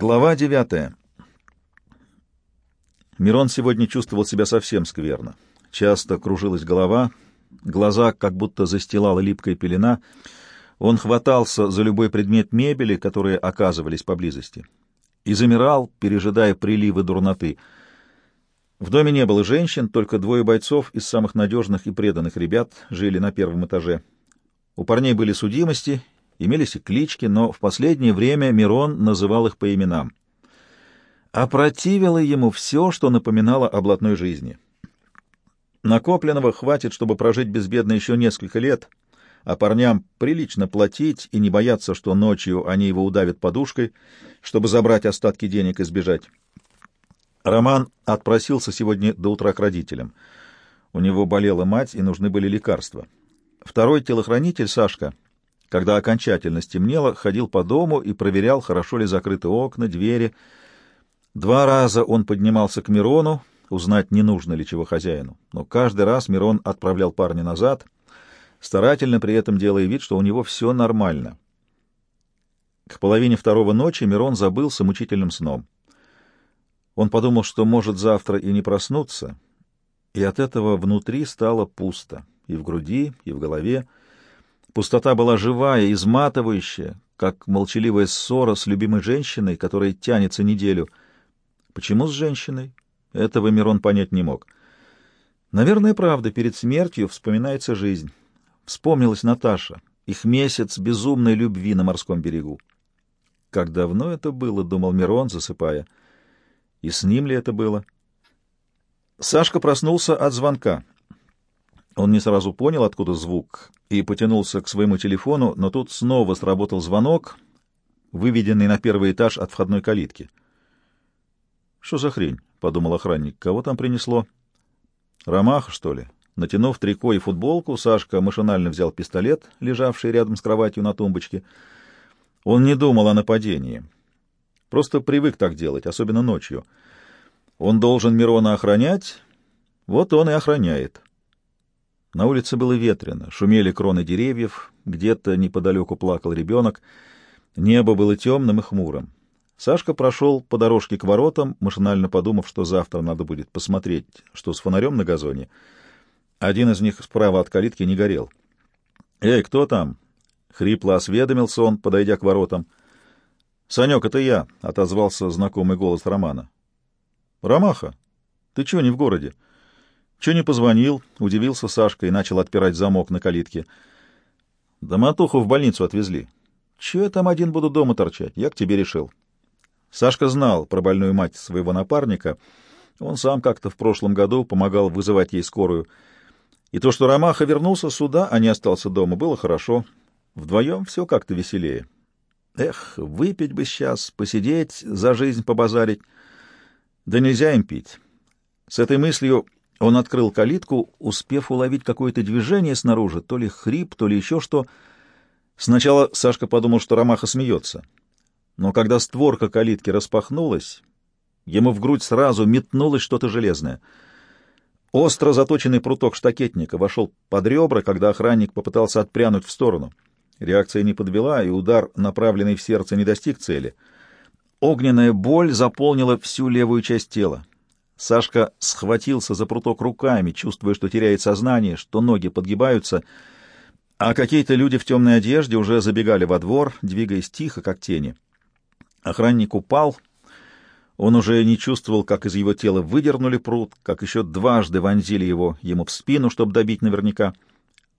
Глава девятая. Мирон сегодня чувствовал себя совсем скверно. Часто кружилась голова, глаза как будто застилала липкая пелена. Он хватался за любой предмет мебели, которые оказывались поблизости, и замирал, пережидая приливы дурноты. В доме не было женщин, только двое бойцов из самых надежных и преданных ребят жили на первом этаже. У парней были судимости, Имелись и клички, но в последнее время Мирон называл их по именам. Опротивило ему все, что напоминало о блатной жизни. Накопленного хватит, чтобы прожить безбедно еще несколько лет, а парням прилично платить и не бояться, что ночью они его удавят подушкой, чтобы забрать остатки денег и сбежать. Роман отпросился сегодня до утра к родителям. У него болела мать, и нужны были лекарства. Второй телохранитель, Сашка, когда окончательно стемнело, ходил по дому и проверял, хорошо ли закрыты окна, двери. Два раза он поднимался к Мирону, узнать, не нужно ли чего хозяину. Но каждый раз Мирон отправлял парня назад, старательно при этом делая вид, что у него все нормально. К половине второго ночи Мирон забылся мучительным сном. Он подумал, что может завтра и не проснуться, и от этого внутри стало пусто, и в груди, и в голове, Пустота была живая, изматывающая, как молчаливая ссора с любимой женщиной, которая тянется неделю. Почему с женщиной? Этого Мирон понять не мог. Наверное, правда, перед смертью вспоминается жизнь. Вспомнилась Наташа, их месяц безумной любви на морском берегу. Как давно это было, думал Мирон, засыпая. И с ним ли это было? Сашка проснулся от звонка. Он не сразу понял, откуда звук, и потянулся к своему телефону, но тут снова сработал звонок, выведенный на первый этаж от входной калитки. «Что за хрень?» — подумал охранник. «Кого там принесло?» «Ромаха, что ли?» Натянув трико и футболку, Сашка машинально взял пистолет, лежавший рядом с кроватью на тумбочке. Он не думал о нападении. Просто привык так делать, особенно ночью. Он должен Мирона охранять, вот он и охраняет. На улице было ветрено, шумели кроны деревьев, где-то неподалеку плакал ребенок, небо было темным и хмурым. Сашка прошел по дорожке к воротам, машинально подумав, что завтра надо будет посмотреть, что с фонарем на газоне. Один из них справа от калитки не горел. «Эй, кто там?» — хрипло осведомился он, подойдя к воротам. «Санек, это я», — отозвался знакомый голос Романа. «Ромаха, ты чего не в городе?» Че не позвонил, удивился Сашка и начал отпирать замок на калитке. Да Матуху в больницу отвезли. Че я там один буду дома торчать? Я к тебе решил. Сашка знал про больную мать своего напарника. Он сам как-то в прошлом году помогал вызывать ей скорую. И то, что Ромаха вернулся сюда, а не остался дома, было хорошо. Вдвоем все как-то веселее. Эх, выпить бы сейчас, посидеть, за жизнь побазарить. Да нельзя им пить. С этой мыслью он открыл калитку, успев уловить какое-то движение снаружи, то ли хрип, то ли еще что. Сначала Сашка подумал, что Ромаха смеется. Но когда створка калитки распахнулась, ему в грудь сразу метнулось что-то железное. Остро заточенный пруток штакетника вошел под ребра, когда охранник попытался отпрянуть в сторону. Реакция не подвела, и удар, направленный в сердце, не достиг цели. Огненная боль заполнила всю левую часть тела. Сашка схватился за пруток руками, чувствуя, что теряет сознание, что ноги подгибаются, а какие-то люди в темной одежде уже забегали во двор, двигаясь тихо, как тени. Охранник упал. Он уже не чувствовал, как из его тела выдернули прут, как еще дважды вонзили его ему в спину, чтобы добить наверняка.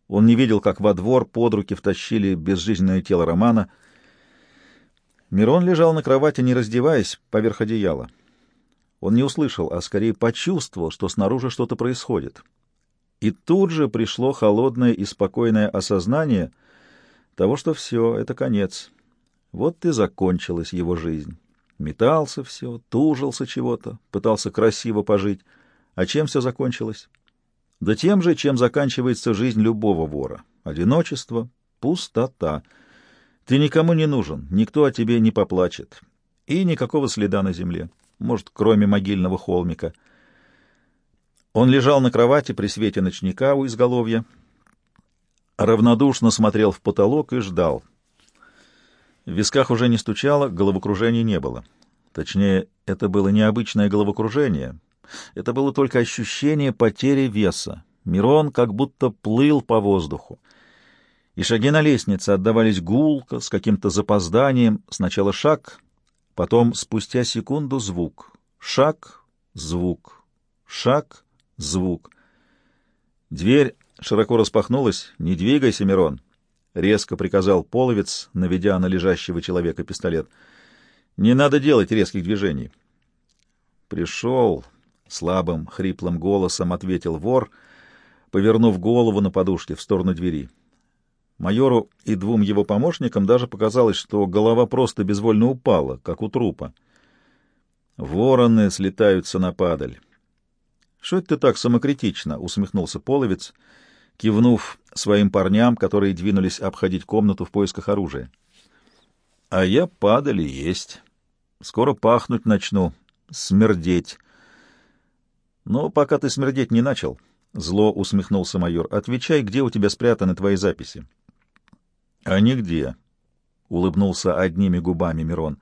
Он не видел, как во двор под руки втащили безжизненное тело Романа. Мирон лежал на кровати, не раздеваясь, поверх одеяла. Он не услышал, а скорее почувствовал, что снаружи что-то происходит. И тут же пришло холодное и спокойное осознание того, что все, это конец. Вот и закончилась его жизнь. Метался все, тужился чего-то, пытался красиво пожить. А чем все закончилось? Да тем же, чем заканчивается жизнь любого вора. Одиночество, пустота. Ты никому не нужен, никто о тебе не поплачет. И никакого следа на земле может, кроме могильного холмика. Он лежал на кровати при свете ночника у изголовья, равнодушно смотрел в потолок и ждал. В висках уже не стучало, головокружения не было. Точнее, это было необычное головокружение. Это было только ощущение потери веса. Мирон как будто плыл по воздуху. И шаги на лестнице отдавались гулко, с каким-то запозданием. Сначала шаг, потом спустя секунду звук. Шаг, звук. Шаг, звук. Дверь широко распахнулась. «Не двигайся, Мирон!» — резко приказал половец, наведя на лежащего человека пистолет. «Не надо делать резких движений». «Пришел», — слабым, хриплым голосом ответил вор, повернув голову на подушке в сторону двери. Майору и двум его помощникам даже показалось, что голова просто безвольно упала, как у трупа. Вороны слетаются на падаль. — Что это ты так самокритично? — усмехнулся половец, кивнув своим парням, которые двинулись обходить комнату в поисках оружия. — А я падали есть. Скоро пахнуть начну, смердеть. — Но пока ты смердеть не начал, — зло усмехнулся майор, — отвечай, где у тебя спрятаны твои записи. — А нигде, — улыбнулся одними губами Мирон.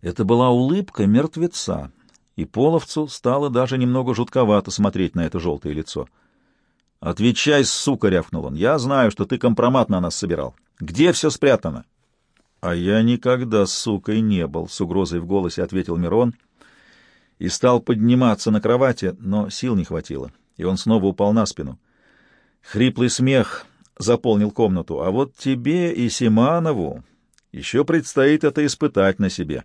Это была улыбка мертвеца, и половцу стало даже немного жутковато смотреть на это желтое лицо. — Отвечай, сука, — рявкнул он, — я знаю, что ты компромат на нас собирал. Где все спрятано? — А я никогда сукой не был, — с угрозой в голосе ответил Мирон и стал подниматься на кровати, но сил не хватило, и он снова упал на спину. Хриплый смех заполнил комнату, а вот тебе и Симанову еще предстоит это испытать на себе.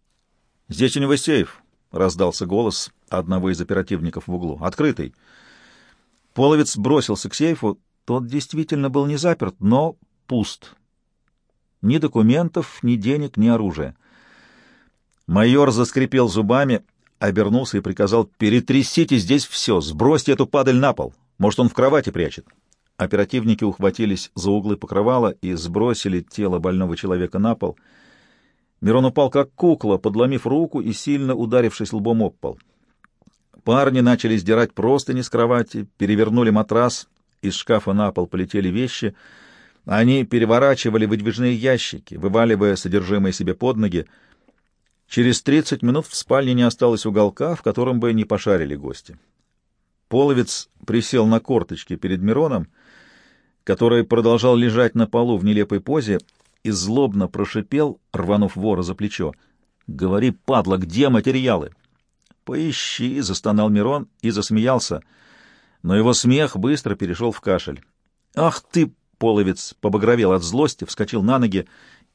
— Здесь у него сейф, — раздался голос одного из оперативников в углу. — Открытый. Половец бросился к сейфу. Тот действительно был не заперт, но пуст. Ни документов, ни денег, ни оружия. Майор заскрипел зубами, обернулся и приказал «Перетрясите здесь все, сбросьте эту падаль на пол. Может, он в кровати прячет». Оперативники ухватились за углы покрывала и сбросили тело больного человека на пол. Мирон упал как кукла, подломив руку и сильно ударившись лбом об пол. Парни начали сдирать простыни с кровати, перевернули матрас, из шкафа на пол полетели вещи. Они переворачивали выдвижные ящики, вываливая содержимое себе под ноги. Через тридцать минут в спальне не осталось уголка, в котором бы не пошарили гости. Половец присел на корточки перед Мироном который продолжал лежать на полу в нелепой позе и злобно прошипел, рванув вора за плечо. «Говори, падла, где материалы?» «Поищи», — застонал Мирон и засмеялся, но его смех быстро перешел в кашель. «Ах ты!» — половец побагровел от злости, вскочил на ноги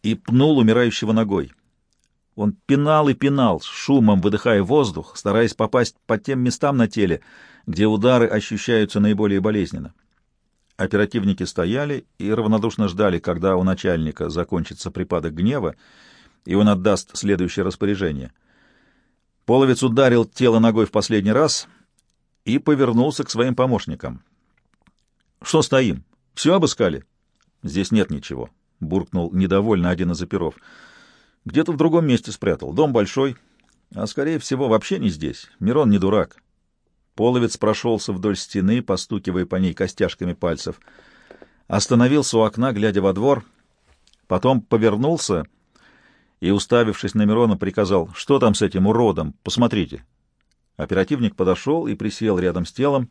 и пнул умирающего ногой. Он пинал и пинал, шумом выдыхая воздух, стараясь попасть по тем местам на теле, где удары ощущаются наиболее болезненно. Оперативники стояли и равнодушно ждали, когда у начальника закончится припадок гнева, и он отдаст следующее распоряжение. Половец ударил тело ногой в последний раз и повернулся к своим помощникам. — Что стоим? Все обыскали? — Здесь нет ничего, — буркнул недовольно один из оперов. — Где-то в другом месте спрятал. Дом большой, а, скорее всего, вообще не здесь. Мирон не дурак. Половец прошелся вдоль стены, постукивая по ней костяшками пальцев. Остановился у окна, глядя во двор, потом повернулся и, уставившись на Мирона, приказал, «Что там с этим уродом? Посмотрите». Оперативник подошел и присел рядом с телом.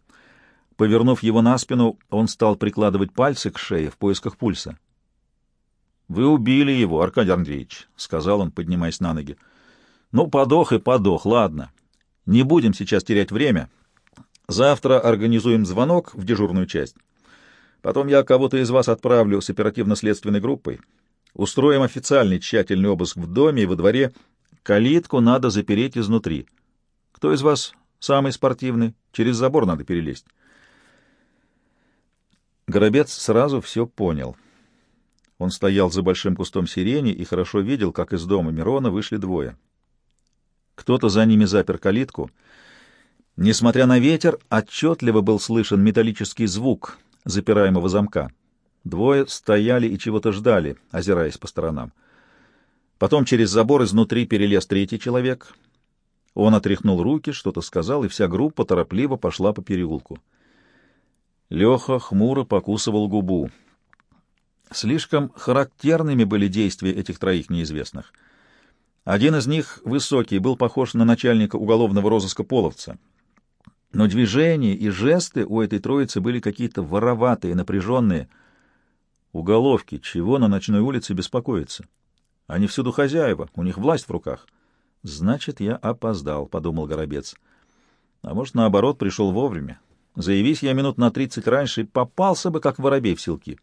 Повернув его на спину, он стал прикладывать пальцы к шее в поисках пульса. «Вы убили его, Аркадий Андреевич», — сказал он, поднимаясь на ноги. «Ну, подох и подох, ладно. Не будем сейчас терять время. Завтра организуем звонок в дежурную часть. Потом я кого-то из вас отправлю с оперативно-следственной группой. Устроим официальный тщательный обыск в доме и во дворе. Калитку надо запереть изнутри. Кто из вас самый спортивный? Через забор надо перелезть. Горобец сразу все понял. Он стоял за большим кустом сирени и хорошо видел, как из дома Мирона вышли двое. Кто-то за ними запер калитку — Несмотря на ветер, отчетливо был слышен металлический звук запираемого замка. Двое стояли и чего-то ждали, озираясь по сторонам. Потом через забор изнутри перелез третий человек. Он отряхнул руки, что-то сказал, и вся группа торопливо пошла по переулку. Леха хмуро покусывал губу. Слишком характерными были действия этих троих неизвестных. Один из них, высокий, был похож на начальника уголовного розыска Половца. Но движения и жесты у этой троицы были какие-то вороватые, напряженные. Уголовки, чего на ночной улице беспокоиться? Они всюду хозяева, у них власть в руках. Значит, я опоздал, — подумал Горобец. А может, наоборот, пришел вовремя. Заявись я минут на тридцать раньше, попался бы, как воробей в селки.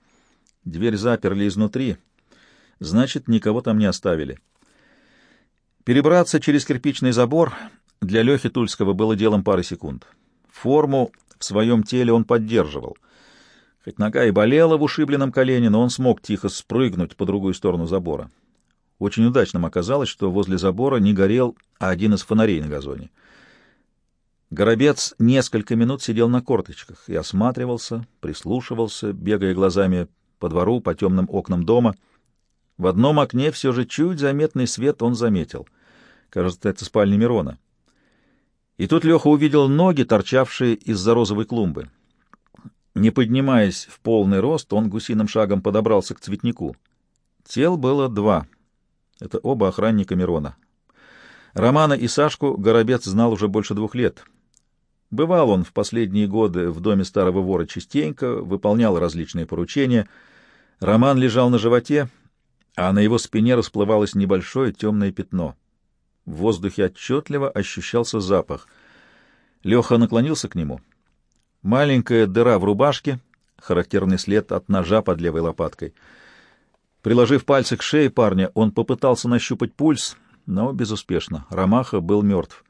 Дверь заперли изнутри. Значит, никого там не оставили. Перебраться через кирпичный забор для Лехи Тульского было делом пары секунд. Форму в своем теле он поддерживал. Хоть нога и болела в ушибленном колене, но он смог тихо спрыгнуть по другую сторону забора. Очень удачным оказалось, что возле забора не горел один из фонарей на газоне. Горобец несколько минут сидел на корточках и осматривался, прислушивался, бегая глазами по двору, по темным окнам дома — в одном окне все же чуть заметный свет он заметил. Кажется, это спальня Мирона. И тут Леха увидел ноги, торчавшие из-за розовой клумбы. Не поднимаясь в полный рост, он гусиным шагом подобрался к цветнику. Тел было два. Это оба охранника Мирона. Романа и Сашку Горобец знал уже больше двух лет. Бывал он в последние годы в доме старого вора частенько, выполнял различные поручения. Роман лежал на животе, а на его спине расплывалось небольшое темное пятно. В воздухе отчетливо ощущался запах. Леха наклонился к нему. Маленькая дыра в рубашке, характерный след от ножа под левой лопаткой. Приложив пальцы к шее парня, он попытался нащупать пульс, но безуспешно. Ромаха был мертв.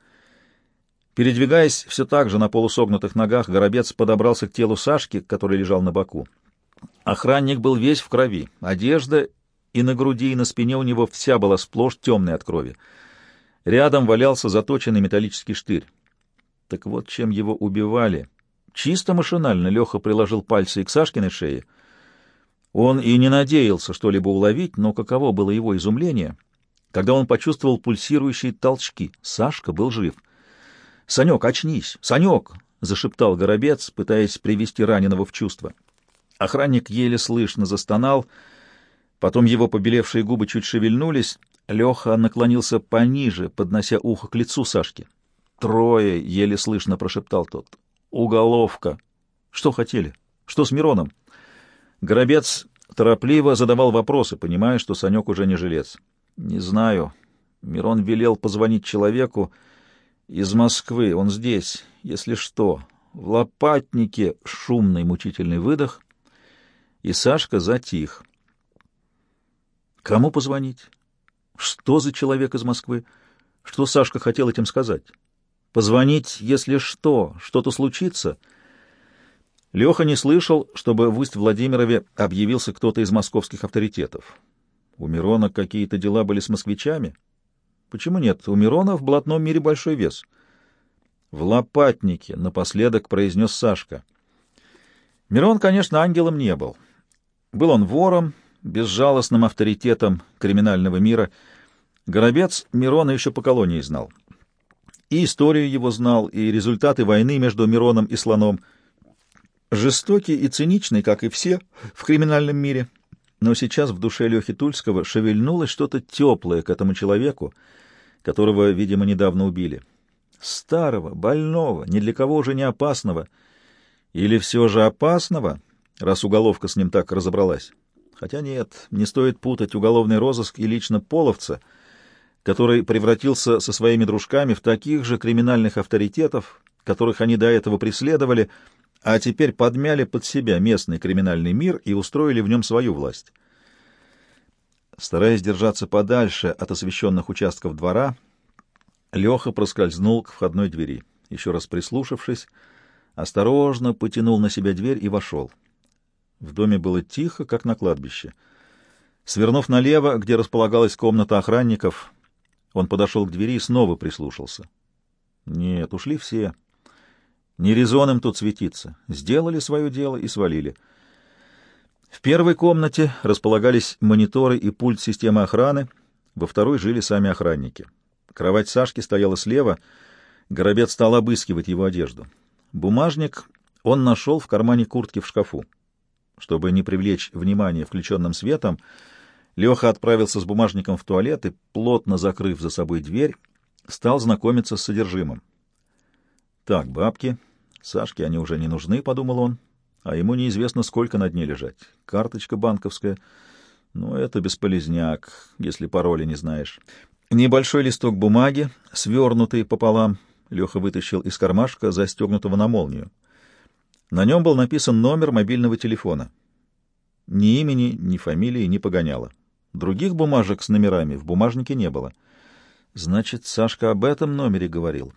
Передвигаясь все так же на полусогнутых ногах, Горобец подобрался к телу Сашки, который лежал на боку. Охранник был весь в крови. Одежда и на груди, и на спине у него вся была сплошь темная от крови. Рядом валялся заточенный металлический штырь. Так вот, чем его убивали. Чисто машинально Леха приложил пальцы к Сашкиной шее. Он и не надеялся что-либо уловить, но каково было его изумление, когда он почувствовал пульсирующие толчки. Сашка был жив. «Санек, очнись! Санек!» — зашептал Горобец, пытаясь привести раненого в чувство. Охранник еле слышно застонал — Потом его побелевшие губы чуть шевельнулись. Леха наклонился пониже, поднося ухо к лицу Сашки. «Трое!» — еле слышно прошептал тот. «Уголовка!» «Что хотели? Что с Мироном?» Горобец торопливо задавал вопросы, понимая, что Санек уже не жилец. «Не знаю. Мирон велел позвонить человеку из Москвы. Он здесь, если что. В лопатнике шумный мучительный выдох, и Сашка затих». Кому позвонить? Что за человек из Москвы? Что Сашка хотел этим сказать? Позвонить, если что, что-то случится? Леха не слышал, чтобы в Усть-Владимирове объявился кто-то из московских авторитетов. У Мирона какие-то дела были с москвичами? Почему нет? У Мирона в блатном мире большой вес. В лопатнике напоследок произнес Сашка. Мирон, конечно, ангелом не был. Был он вором, безжалостным авторитетом криминального мира, Горобец Мирона еще по колонии знал. И историю его знал, и результаты войны между Мироном и Слоном. Жестокий и циничный, как и все в криминальном мире. Но сейчас в душе Лехи Тульского шевельнулось что-то теплое к этому человеку, которого, видимо, недавно убили. Старого, больного, ни для кого уже не опасного. Или все же опасного, раз уголовка с ним так разобралась. Хотя нет, не стоит путать уголовный розыск и лично Половца, который превратился со своими дружками в таких же криминальных авторитетов, которых они до этого преследовали, а теперь подмяли под себя местный криминальный мир и устроили в нем свою власть. Стараясь держаться подальше от освещенных участков двора, Леха проскользнул к входной двери. Еще раз прислушавшись, осторожно потянул на себя дверь и вошел. В доме было тихо, как на кладбище. Свернув налево, где располагалась комната охранников, он подошел к двери и снова прислушался. Нет, ушли все. Не резон им тут светиться. Сделали свое дело и свалили. В первой комнате располагались мониторы и пульт системы охраны, во второй жили сами охранники. Кровать Сашки стояла слева, Горобец стал обыскивать его одежду. Бумажник он нашел в кармане куртки в шкафу. Чтобы не привлечь внимание включенным светом, Леха отправился с бумажником в туалет и, плотно закрыв за собой дверь, стал знакомиться с содержимым. «Так, бабки. Сашке они уже не нужны», — подумал он, — «а ему неизвестно, сколько на дне лежать. Карточка банковская. Ну, это бесполезняк, если пароля не знаешь. Небольшой листок бумаги, свернутый пополам, Леха вытащил из кармашка, застегнутого на молнию. На нем был написан номер мобильного телефона. Ни имени, ни фамилии не погоняло. Других бумажек с номерами в бумажнике не было. Значит, Сашка об этом номере говорил.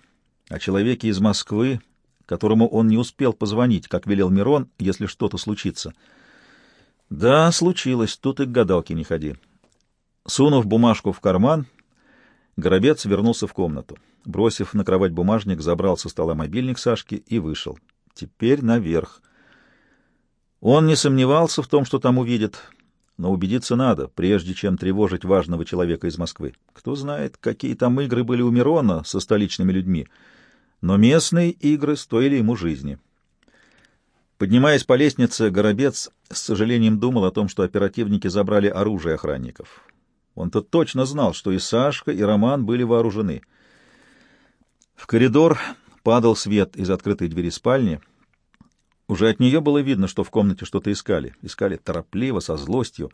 О человеке из Москвы, которому он не успел позвонить, как велел Мирон, если что-то случится. Да, случилось, тут и к гадалке не ходи. Сунув бумажку в карман, Горобец вернулся в комнату. Бросив на кровать бумажник, забрал со стола мобильник Сашки и вышел. Теперь наверх. Он не сомневался в том, что там увидит, но убедиться надо, прежде чем тревожить важного человека из Москвы. Кто знает, какие там игры были у Мирона со столичными людьми, но местные игры стоили ему жизни. Поднимаясь по лестнице, Горобец с сожалением думал о том, что оперативники забрали оружие охранников. Он-то точно знал, что и Сашка, и Роман были вооружены. В коридор падал свет из открытой двери спальни. Уже от нее было видно, что в комнате что-то искали. Искали торопливо, со злостью.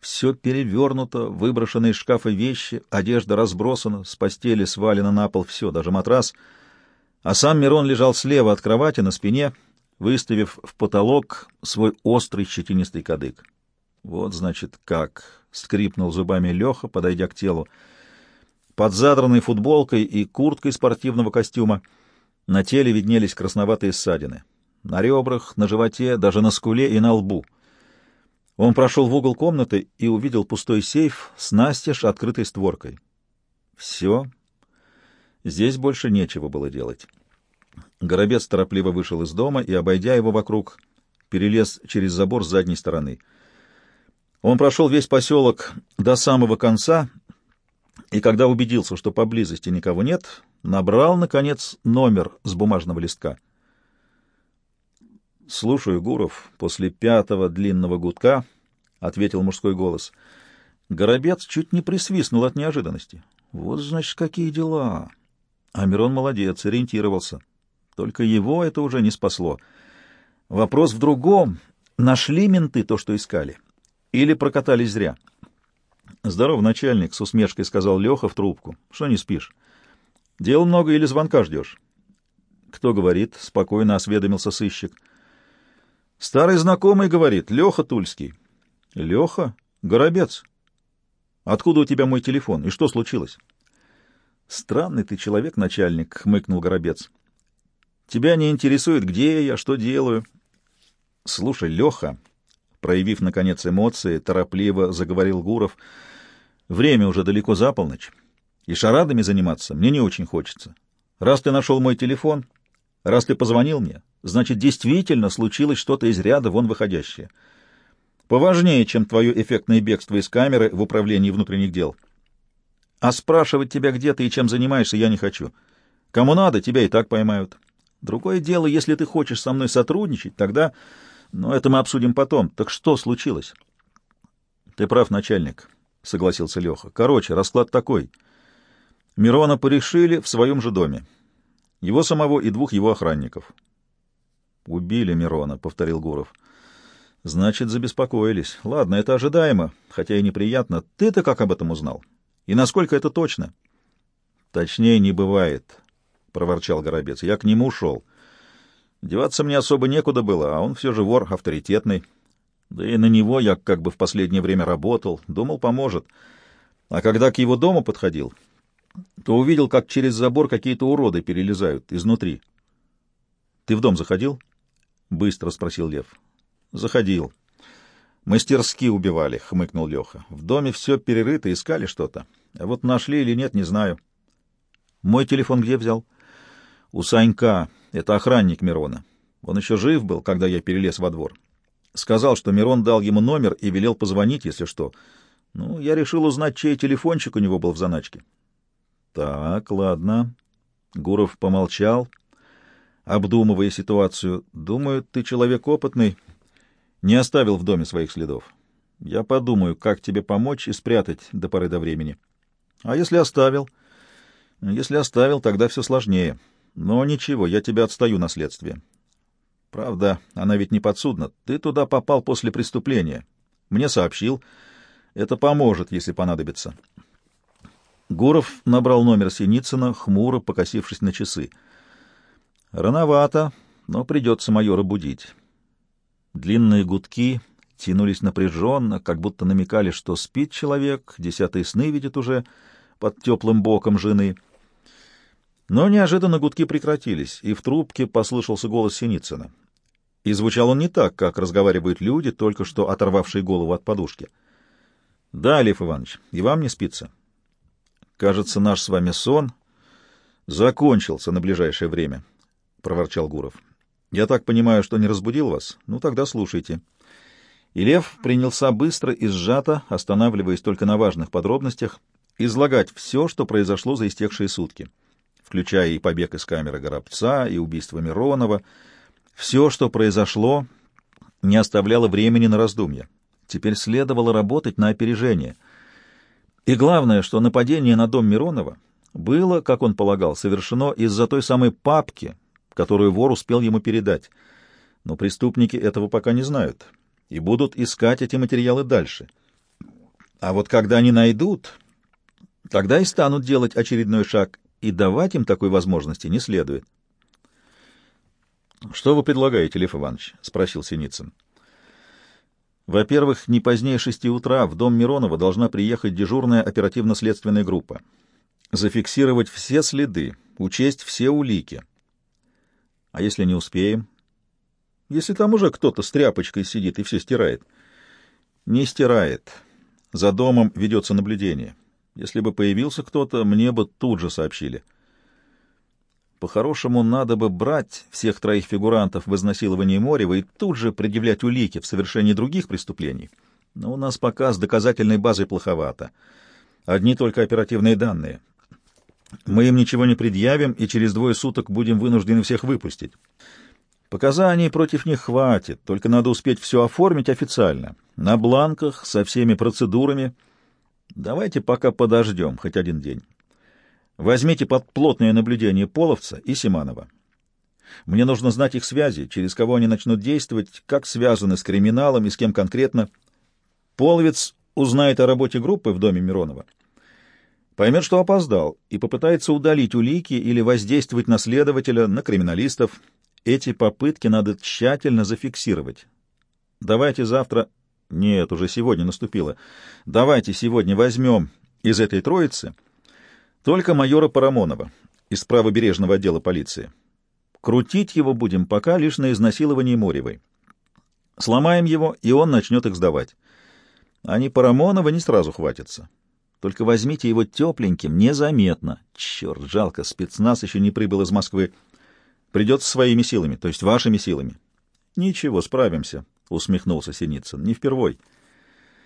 Все перевернуто, выброшены из шкафа вещи, одежда разбросана, с постели свалено на пол все, даже матрас. А сам Мирон лежал слева от кровати на спине, выставив в потолок свой острый щетинистый кадык. Вот, значит, как — скрипнул зубами Леха, подойдя к телу. Под задранной футболкой и курткой спортивного костюма на теле виднелись красноватые ссадины. На ребрах, на животе, даже на скуле и на лбу. Он прошел в угол комнаты и увидел пустой сейф с настежь открытой створкой. Все. Здесь больше нечего было делать. Горобец торопливо вышел из дома и, обойдя его вокруг, перелез через забор с задней стороны — он прошел весь поселок до самого конца, и когда убедился, что поблизости никого нет, набрал, наконец, номер с бумажного листка. «Слушаю, Гуров, после пятого длинного гудка», — ответил мужской голос. Горобец чуть не присвистнул от неожиданности. «Вот, значит, какие дела!» А Мирон молодец, ориентировался. Только его это уже не спасло. Вопрос в другом. Нашли менты то, что искали? Или прокатались зря? — Здоров, начальник, — с усмешкой сказал Леха в трубку. — Что не спишь? — Дел много или звонка ждешь? — Кто говорит? — спокойно осведомился сыщик. — Старый знакомый говорит, Леха Тульский. — Леха? Горобец? Откуда у тебя мой телефон? И что случилось? — Странный ты человек, начальник, — хмыкнул Горобец. — Тебя не интересует, где я, что делаю. — Слушай, Леха, Проявив, наконец, эмоции, торопливо заговорил Гуров. «Время уже далеко за полночь, и шарадами заниматься мне не очень хочется. Раз ты нашел мой телефон, раз ты позвонил мне, значит, действительно случилось что-то из ряда вон выходящее. Поважнее, чем твое эффектное бегство из камеры в управлении внутренних дел. А спрашивать тебя, где ты и чем занимаешься, я не хочу. Кому надо, тебя и так поймают. Другое дело, если ты хочешь со мной сотрудничать, тогда... Но это мы обсудим потом. Так что случилось? — Ты прав, начальник, — согласился Леха. — Короче, расклад такой. Мирона порешили в своем же доме. Его самого и двух его охранников. — Убили Мирона, — повторил Гуров. — Значит, забеспокоились. Ладно, это ожидаемо, хотя и неприятно. Ты-то как об этом узнал? И насколько это точно? — Точнее не бывает, — проворчал Горобец. — Я к нему ушел. — Деваться мне особо некуда было, а он все же вор авторитетный. Да и на него я как бы в последнее время работал, думал, поможет. А когда к его дому подходил, то увидел, как через забор какие-то уроды перелезают изнутри. — Ты в дом заходил? — быстро спросил Лев. — Заходил. — Мастерски убивали, — хмыкнул Леха. — В доме все перерыто, искали что-то. А вот нашли или нет, не знаю. — Мой телефон где взял? — У Санька. Это охранник Мирона. Он еще жив был, когда я перелез во двор. Сказал, что Мирон дал ему номер и велел позвонить, если что. Ну, я решил узнать, чей телефончик у него был в заначке. Так, ладно. Гуров помолчал, обдумывая ситуацию. Думаю, ты человек опытный, не оставил в доме своих следов. Я подумаю, как тебе помочь и спрятать до поры до времени. А если оставил? Если оставил, тогда все сложнее. Но ничего, я тебя отстаю на следствие. Правда, она ведь не подсудна. Ты туда попал после преступления. Мне сообщил. Это поможет, если понадобится. Гуров набрал номер Синицына, хмуро покосившись на часы. Рановато, но придется майора будить. Длинные гудки тянулись напряженно, как будто намекали, что спит человек, десятые сны видит уже под теплым боком жены. Но неожиданно гудки прекратились, и в трубке послышался голос Синицына. И звучал он не так, как разговаривают люди, только что оторвавшие голову от подушки. — Да, Лев Иванович, и вам не спится? — Кажется, наш с вами сон закончился на ближайшее время, — проворчал Гуров. Я так понимаю, что не разбудил вас? Ну, тогда слушайте. И Лев принялся быстро и сжато, останавливаясь только на важных подробностях, излагать все, что произошло за истекшие сутки, включая и побег из камеры Горобца, и убийство Миронова. Все, что произошло, не оставляло времени на раздумья. Теперь следовало работать на опережение — и главное, что нападение на дом Миронова было, как он полагал, совершено из-за той самой папки, которую вор успел ему передать. Но преступники этого пока не знают и будут искать эти материалы дальше. А вот когда они найдут, тогда и станут делать очередной шаг, и давать им такой возможности не следует. — Что вы предлагаете, Лев Иванович? — спросил Синицын. Во-первых, не позднее шести утра в дом Миронова должна приехать дежурная оперативно-следственная группа. Зафиксировать все следы, учесть все улики. А если не успеем? Если там уже кто-то с тряпочкой сидит и все стирает. Не стирает. За домом ведется наблюдение. Если бы появился кто-то, мне бы тут же сообщили. По-хорошему, надо бы брать всех троих фигурантов в изнасиловании Морева и тут же предъявлять улики в совершении других преступлений. Но у нас пока с доказательной базой плоховато. Одни только оперативные данные. Мы им ничего не предъявим, и через двое суток будем вынуждены всех выпустить. Показаний против них хватит, только надо успеть все оформить официально, на бланках, со всеми процедурами. Давайте пока подождем хоть один день. Возьмите под плотное наблюдение Половца и Симанова. Мне нужно знать их связи, через кого они начнут действовать, как связаны с криминалом и с кем конкретно. Половец узнает о работе группы в доме Миронова, поймет, что опоздал, и попытается удалить улики или воздействовать на следователя, на криминалистов. Эти попытки надо тщательно зафиксировать. Давайте завтра... Нет, уже сегодня наступило. Давайте сегодня возьмем из этой троицы только майора Парамонова из правобережного отдела полиции. Крутить его будем пока лишь на изнасиловании Моревой. Сломаем его, и он начнет их сдавать. Они Парамонова не сразу хватятся. Только возьмите его тепленьким, незаметно. Черт, жалко, спецназ еще не прибыл из Москвы. Придется своими силами, то есть вашими силами. — Ничего, справимся, — усмехнулся Синицын. — Не впервой. —